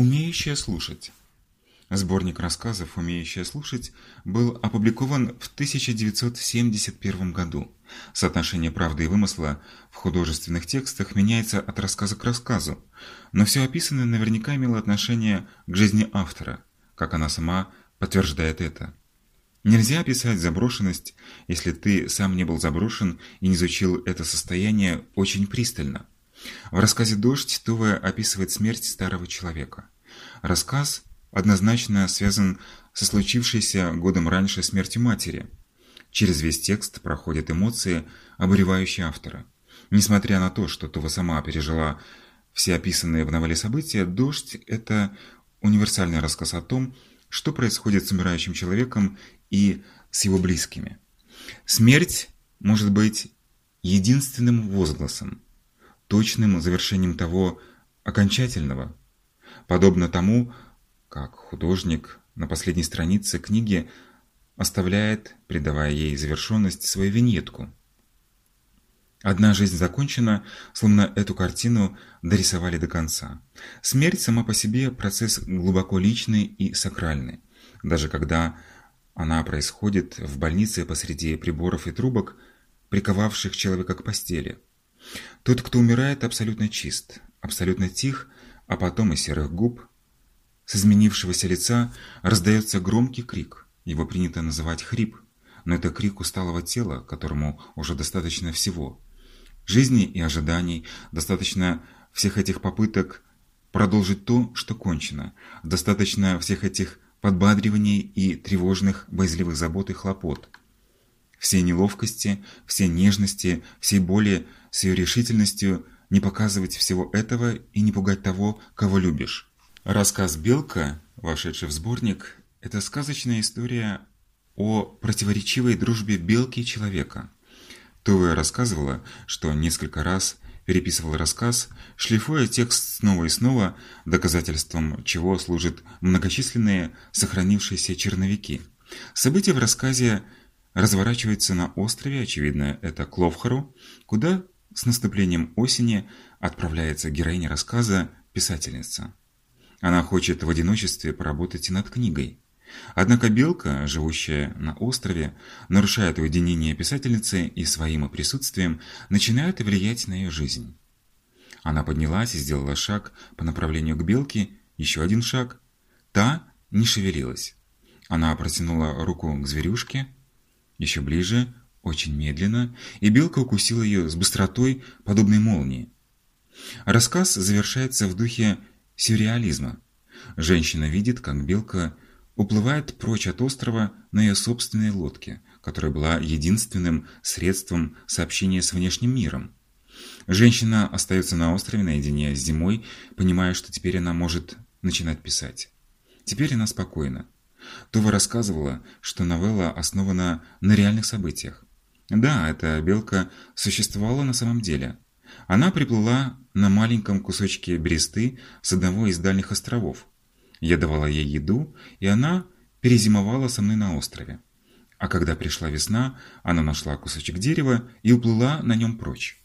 Умеющая слушать. Сборник рассказов «Умеющая слушать» был опубликован в 1971 году. Соотношение правды и вымысла в художественных текстах меняется от рассказа к рассказу, но все описанное наверняка имело отношение к жизни автора, как она сама подтверждает это. Нельзя описать заброшенность, если ты сам не был заброшен и не изучил это состояние очень пристально. В рассказе «Дождь» Туве описывает смерть старого человека. Рассказ однозначно связан со случившейся годом раньше смертью матери. Через весь текст проходят эмоции, обуревающие автора. Несмотря на то, что Тува сама пережила все описанные в новелле события, «Дождь» – это универсальный рассказ о том, что происходит с умирающим человеком и с его близкими. Смерть может быть единственным возгласом, точным завершением того окончательного, подобно тому, как художник на последней странице книги оставляет, придавая ей завершенность, свою виньетку. Одна жизнь закончена, словно эту картину дорисовали до конца. Смерть сама по себе процесс глубоко личный и сакральный. Даже когда она происходит в больнице посреди приборов и трубок, приковавших человека к постели – тот, кто умирает, абсолютно чист, абсолютно тих, а потом из серых губ, с изменившегося лица, раздается громкий крик. Его принято называть хрип, но это крик усталого тела, которому уже достаточно всего. Жизни и ожиданий, достаточно всех этих попыток продолжить то, что кончено, достаточно всех этих подбадриваний и тревожных, боязливых забот и хлопот. Все неловкости, все нежности, все боли – с ее решительностью не показывать всего этого и не пугать того, кого любишь. Рассказ «Белка», вошедший в сборник, это сказочная история о противоречивой дружбе белки и человека. Туве рассказывала, что несколько раз переписывала рассказ, шлифуя текст снова и снова, доказательством чего служат многочисленные сохранившиеся черновики. События в рассказе разворачиваются на острове, очевидно, это Кловхару, куда с наступлением осени отправляется героиня рассказа писательница. Она хочет в одиночестве поработать над книгой. Однако белка, живущая на острове, нарушает уединение писательницы и своим присутствием начинает влиять на ее жизнь. Она поднялась и сделала шаг по направлению к белке, еще один шаг. Та не шевелилась. Она протянула руку к зверюшке, еще ближе, очень медленно, и белка укусила ее с быстротой, подобной молнии. Рассказ завершается в духе сюрреализма. Женщина видит, как белка уплывает прочь от острова на ее собственной лодке, которая была единственным средством сообщения с внешним миром. Женщина остается на острове наедине с зимой, понимая, что теперь она может начинать писать. Теперь она спокойна. Това рассказывала, что новелла основана на реальных событиях. Да, эта белка существовала на самом деле. Она приплыла на маленьком кусочке бересты с одного из дальних островов. Я давала ей еду, и она перезимовала со мной на острове. А когда пришла весна, она нашла кусочек дерева и уплыла на нем прочь.